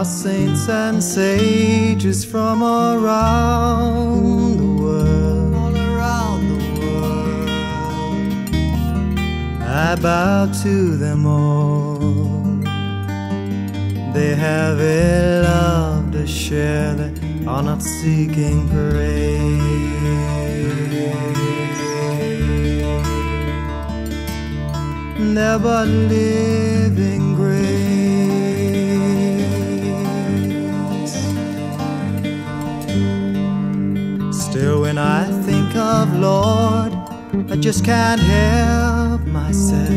are saints and sages from around the world. all around the world. I bow to them all. They have a love to share, they are not seeking praise. They're but living I just can't help myself.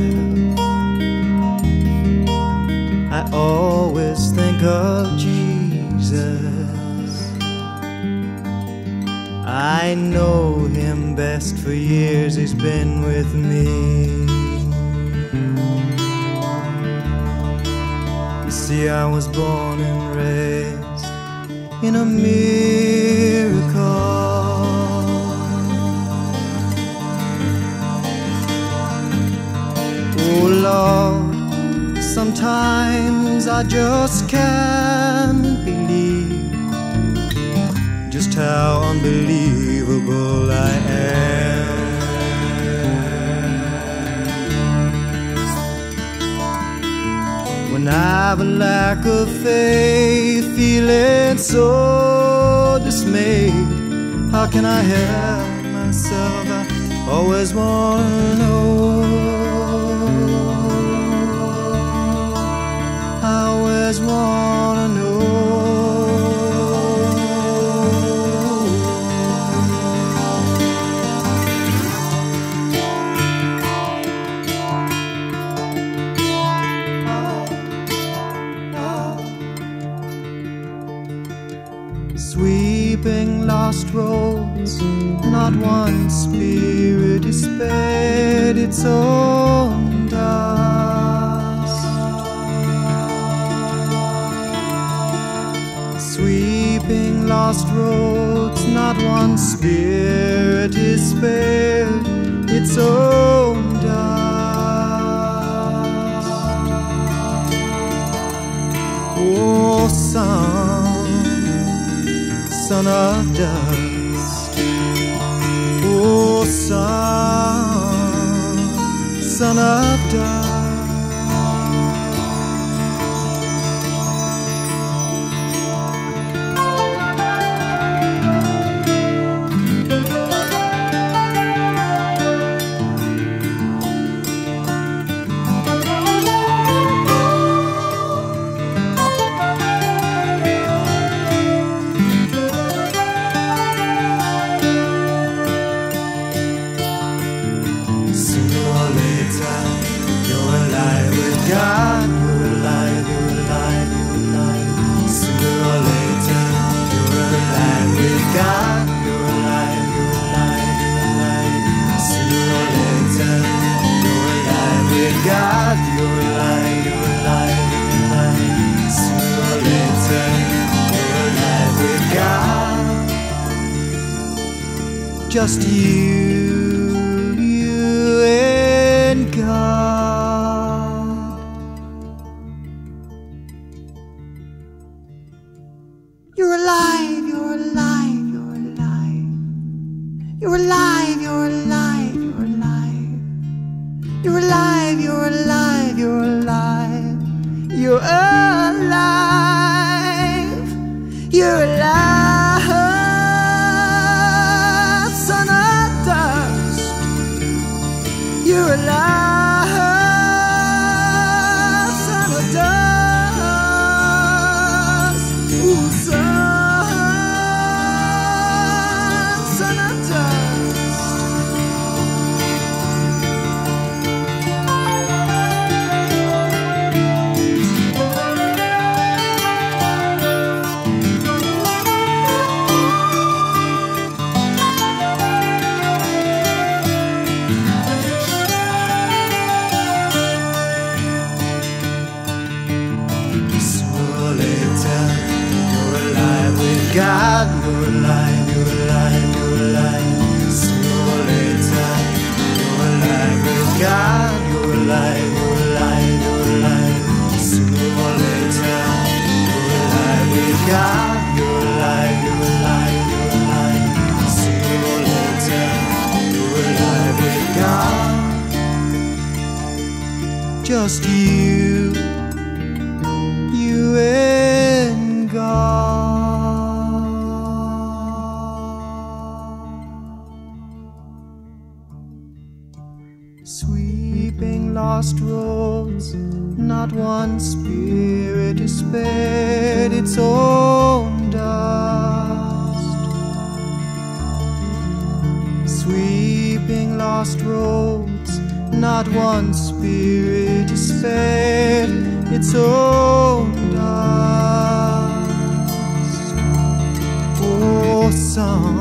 I always think of Jesus. I know him best for years, he's been with me. You see, I was born and raised in a miracle. I just can't believe just how unbelievable I am. When I've a lack of faith, feeling so dismayed, how can I help myself? I always wanna know. Always wanna know. Sweeping lost roads, not one spirit is spared its own lost roads, not one spirit is spared its own dust. Oh, son, son of dust. Oh, son, son of dust. God. You're alive with God. Just you, you and God. You're alive, you're alive, you're alive. You're alive, you're alive, You're God, you're alive, you're alive, you're alive. Sooner or later, you're alive with God, you're alive, you're alive, you're alive. Sooner or later, you're alive with God. Just you. Sweeping lost roads, not one spirit is spared its own dust. Sweeping lost roads, not one spirit is spared its own dust. Oh, son.